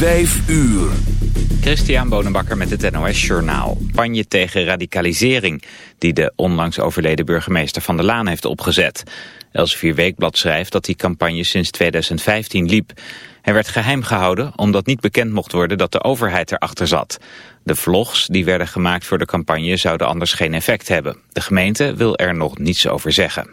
Vijf uur. Christian Bonenbakker met het NOS Journaal. Campagne tegen radicalisering die de onlangs overleden burgemeester Van der Laan heeft opgezet. Elsevier Weekblad schrijft dat die campagne sinds 2015 liep. Hij werd geheim gehouden omdat niet bekend mocht worden dat de overheid erachter zat. De vlogs die werden gemaakt voor de campagne zouden anders geen effect hebben. De gemeente wil er nog niets over zeggen.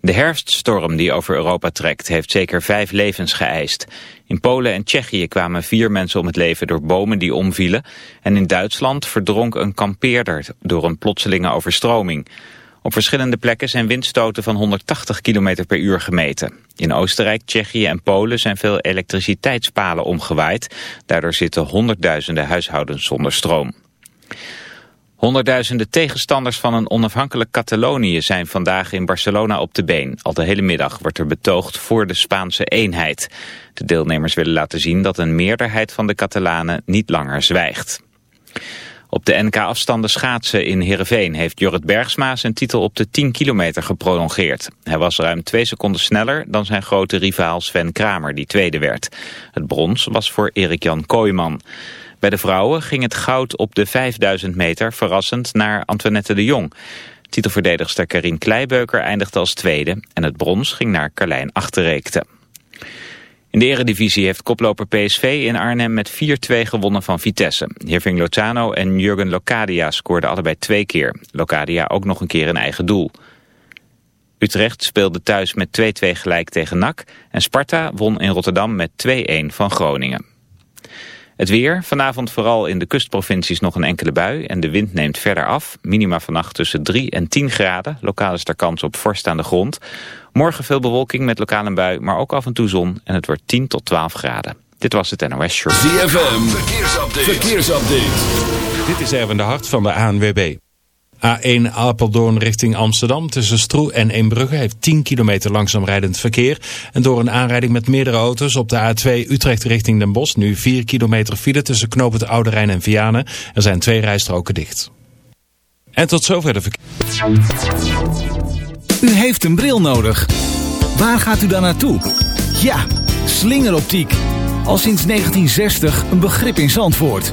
De herfststorm die over Europa trekt heeft zeker vijf levens geëist. In Polen en Tsjechië kwamen vier mensen om het leven door bomen die omvielen. En in Duitsland verdronk een kampeerder door een plotselinge overstroming. Op verschillende plekken zijn windstoten van 180 km per uur gemeten. In Oostenrijk, Tsjechië en Polen zijn veel elektriciteitspalen omgewaaid. Daardoor zitten honderdduizenden huishoudens zonder stroom. Honderdduizenden tegenstanders van een onafhankelijk Catalonië zijn vandaag in Barcelona op de been. Al de hele middag wordt er betoogd voor de Spaanse eenheid. De deelnemers willen laten zien dat een meerderheid van de Catalanen niet langer zwijgt. Op de NK-afstanden schaatsen in Heerenveen heeft Jorrit Bergsma zijn titel op de 10 kilometer geprolongeerd. Hij was ruim twee seconden sneller dan zijn grote rivaal Sven Kramer, die tweede werd. Het brons was voor Erik-Jan Kooijman. Bij de vrouwen ging het goud op de 5000 meter verrassend naar Antoinette de Jong. Titelverdedigster Karin Kleibeuker eindigde als tweede en het brons ging naar Carlijn Achterreekte. In de eredivisie heeft koploper PSV in Arnhem met 4-2 gewonnen van Vitesse. Hirving Lozano en Jurgen Locadia scoorden allebei twee keer. Locadia ook nog een keer een eigen doel. Utrecht speelde thuis met 2-2 gelijk tegen NAC en Sparta won in Rotterdam met 2-1 van Groningen. Het weer, vanavond vooral in de kustprovincies nog een enkele bui en de wind neemt verder af. Minima vannacht tussen 3 en 10 graden. Lokaal is er kans op vorst aan de grond. Morgen veel bewolking met lokaal een bui, maar ook af en toe zon en het wordt 10 tot 12 graden. Dit was het NOS Short. ZFM, verkeersupdate. verkeersupdate. Dit is Erwin de Hart van de ANWB. A1 Apeldoorn richting Amsterdam tussen Stroe en Eembrugge heeft 10 kilometer langzaam rijdend verkeer. En door een aanrijding met meerdere auto's op de A2 Utrecht richting Den Bosch nu 4 kilometer file tussen Knoop Oude Rijn en Vianen. Er zijn twee rijstroken dicht. En tot zover de verkeer. U heeft een bril nodig. Waar gaat u dan naartoe? Ja, slingeroptiek. Al sinds 1960 een begrip in Zandvoort.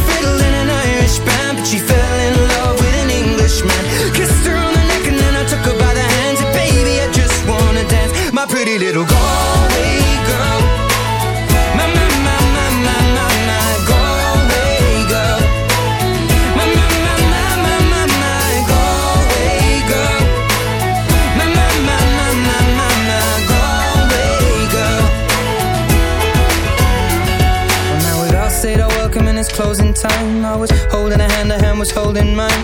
pretty little Galway girl. My, my, my, my, my, my, my Galway girl. My, my, my, my, my, my, my Galway girl. My, my, my, my, my, my, my Galway girl. Well, now we'd all said our welcome and it's closing time. I was holding a hand, her hand was holding mine.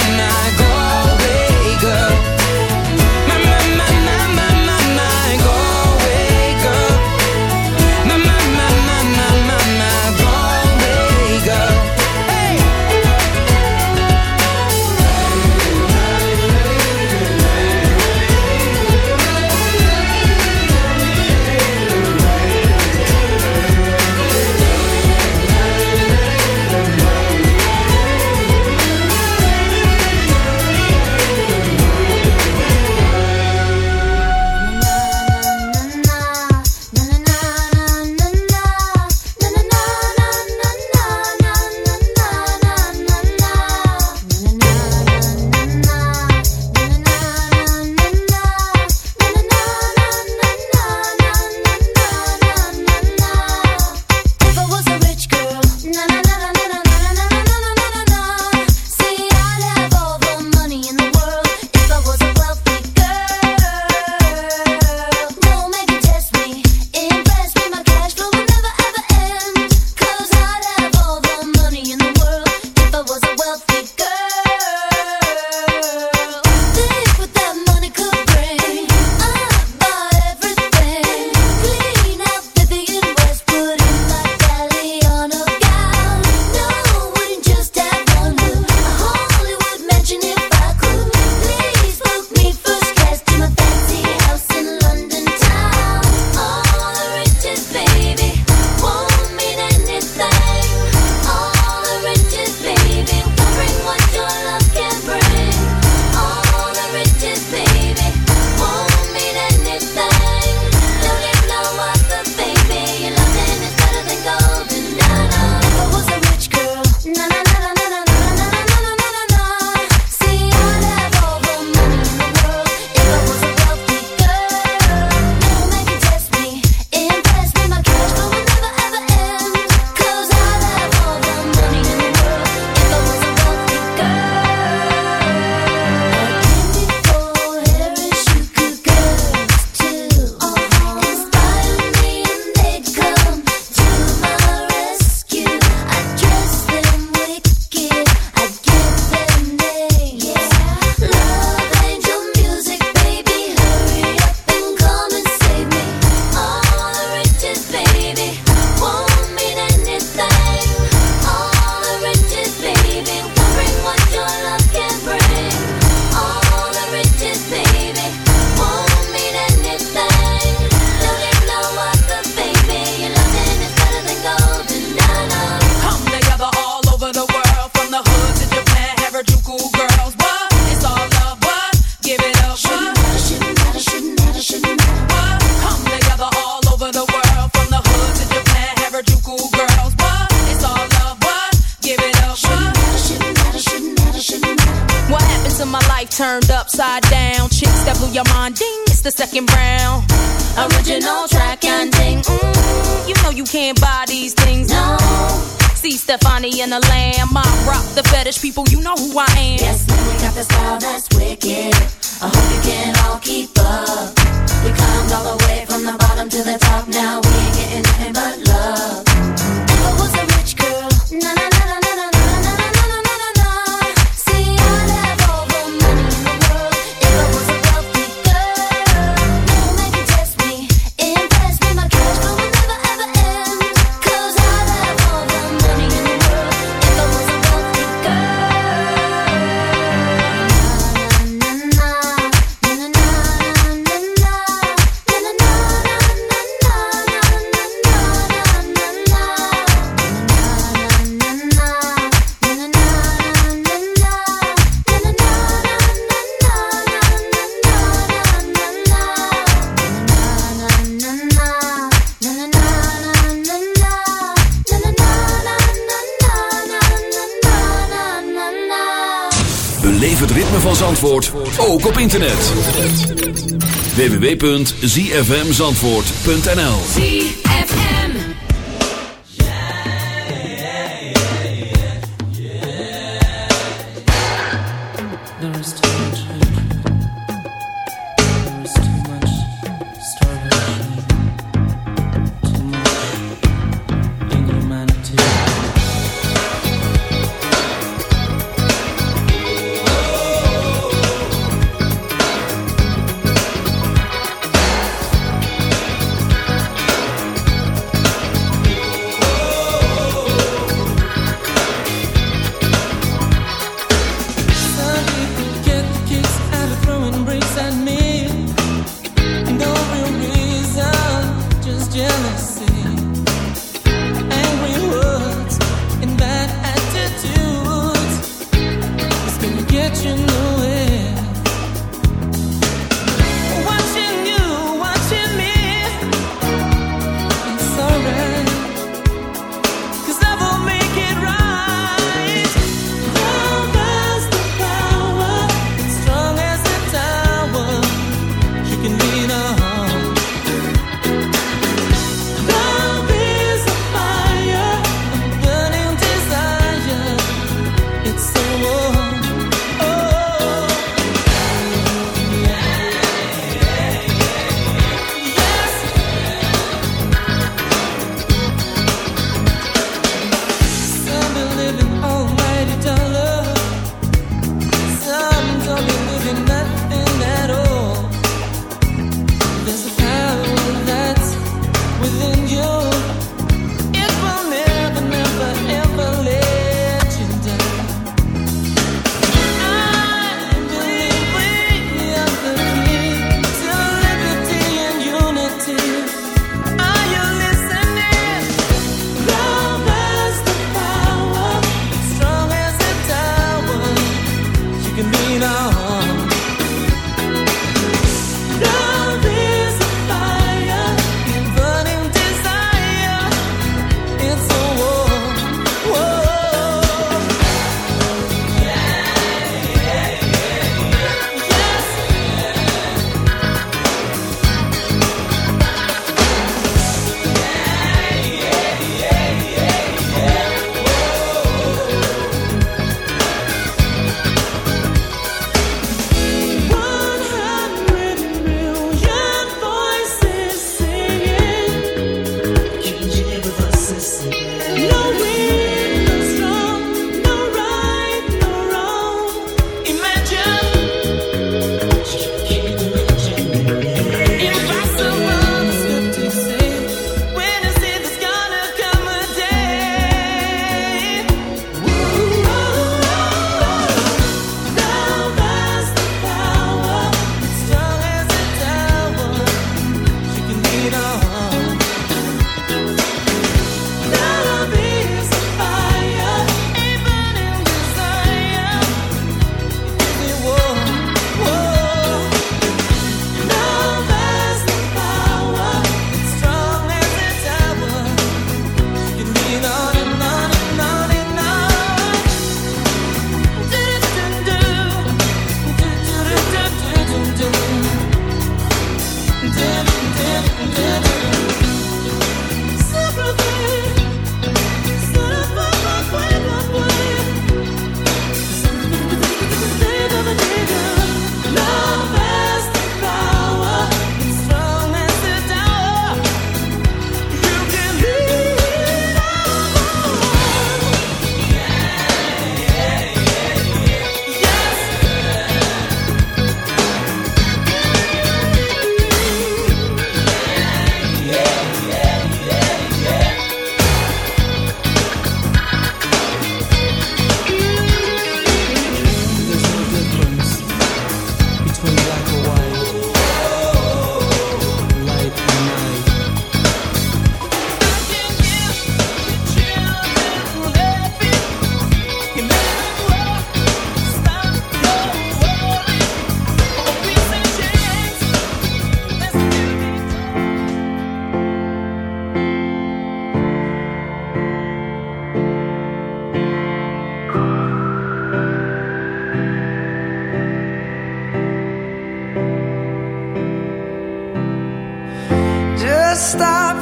www.zfmzandvoort.nl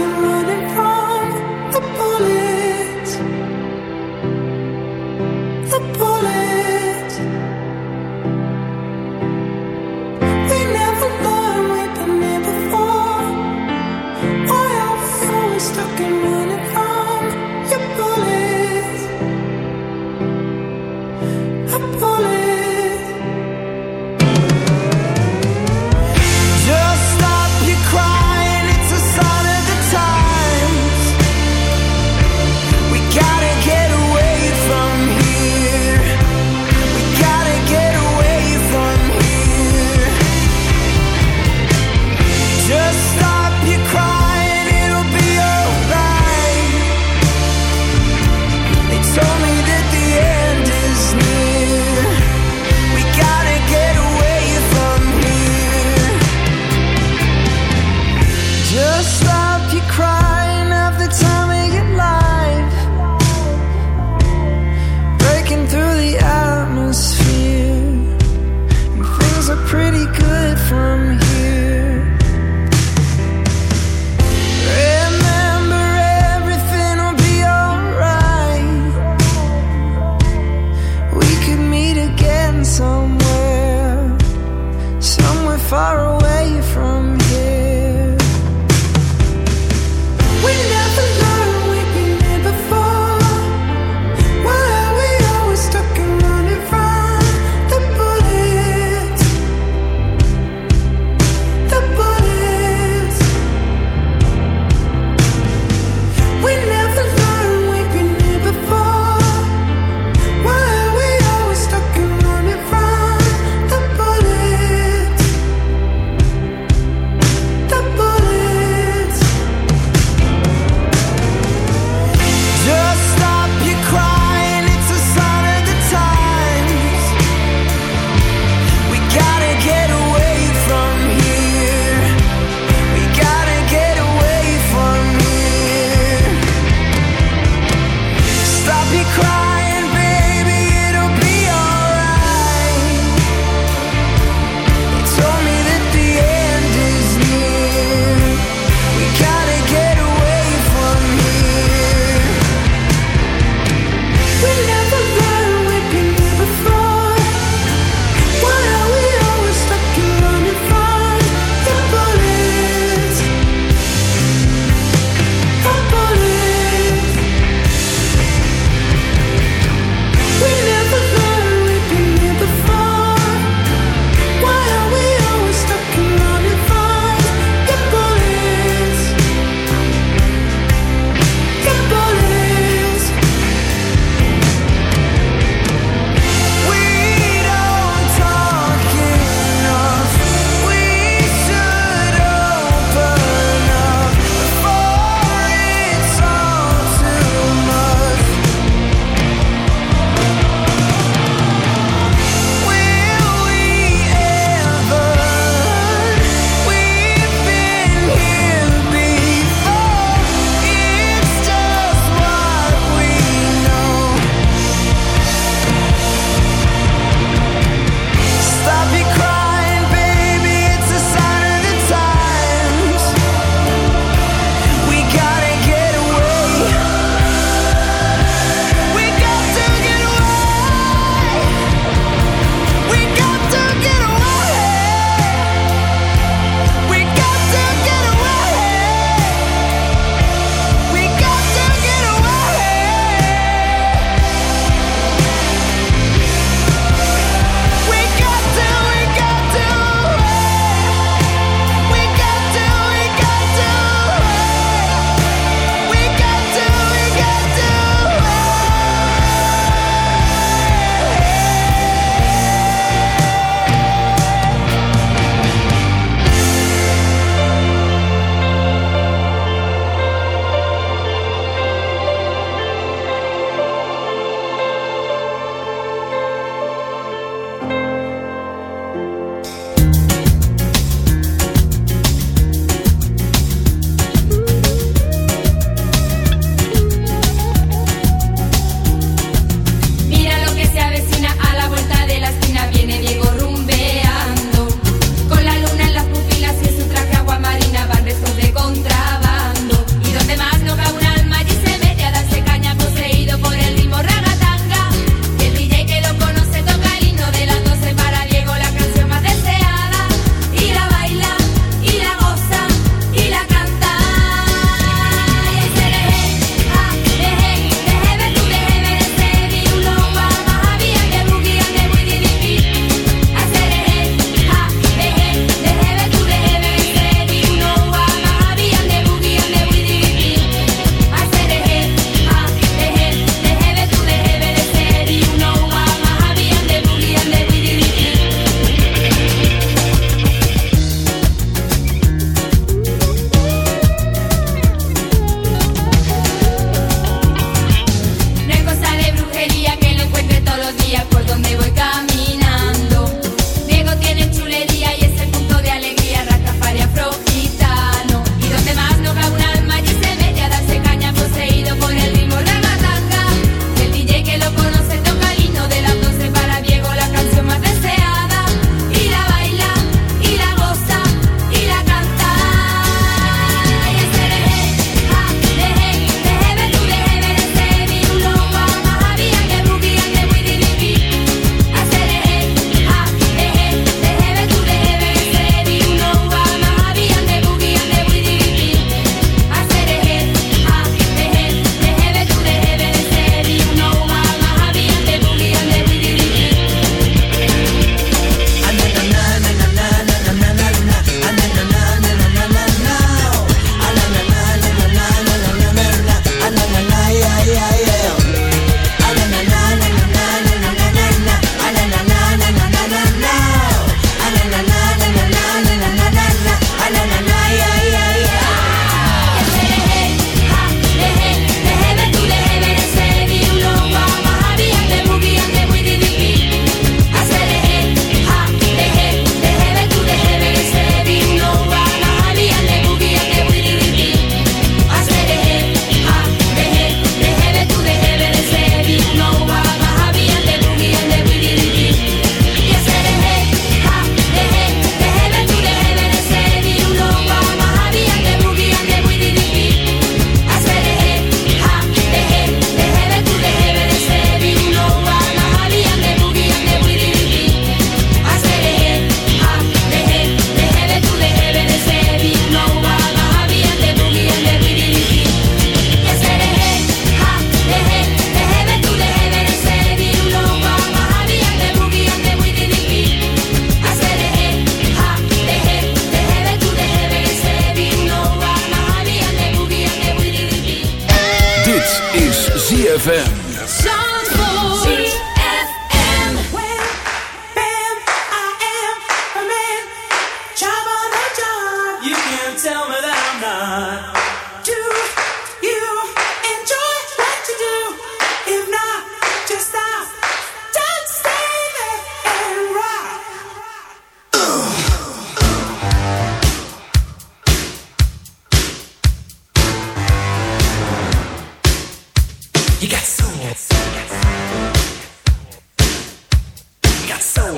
Always stuck and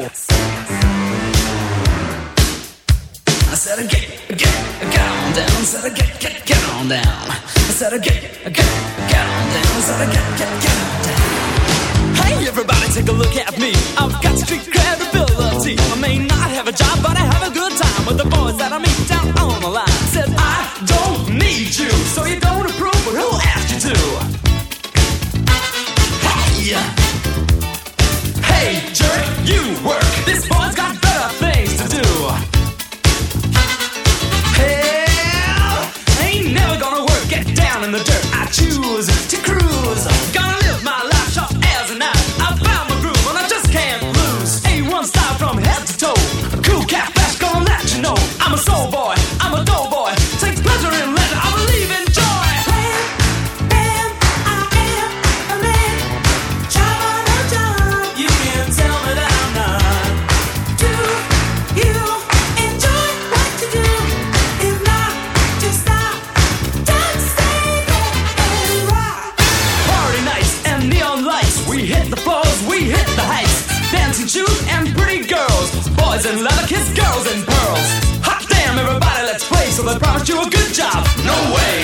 I said, get, get, get on down. I said, get, get, get on down. I said, get, get, get on down. Said, get, get, get on down. Hey, everybody, take a look at me. I've got street credibility. I may not have a job, but I have a good time with the boys that I meet down on the line. I don't need you, so you don't approve, but who asked you to? Hey! you a good job. No way.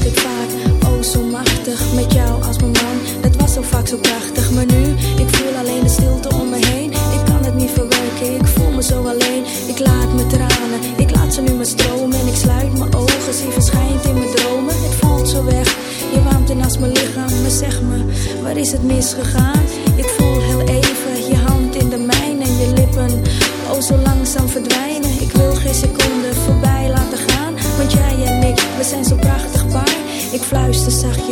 Ik vaak oh zo machtig met jou als mijn man. Het was zo vaak zo prachtig, maar nu ik voel alleen de stilte om me heen. Ik kan het niet verwerken, ik voel me zo alleen. Ik laat me tranen, ik laat ze nu maar stromen en ik sluit mijn ogen. Zie verschijnt in mijn dromen, het voelt zo weg. Je warmt in als mijn lichaam, maar zeg me, waar is het misgegaan?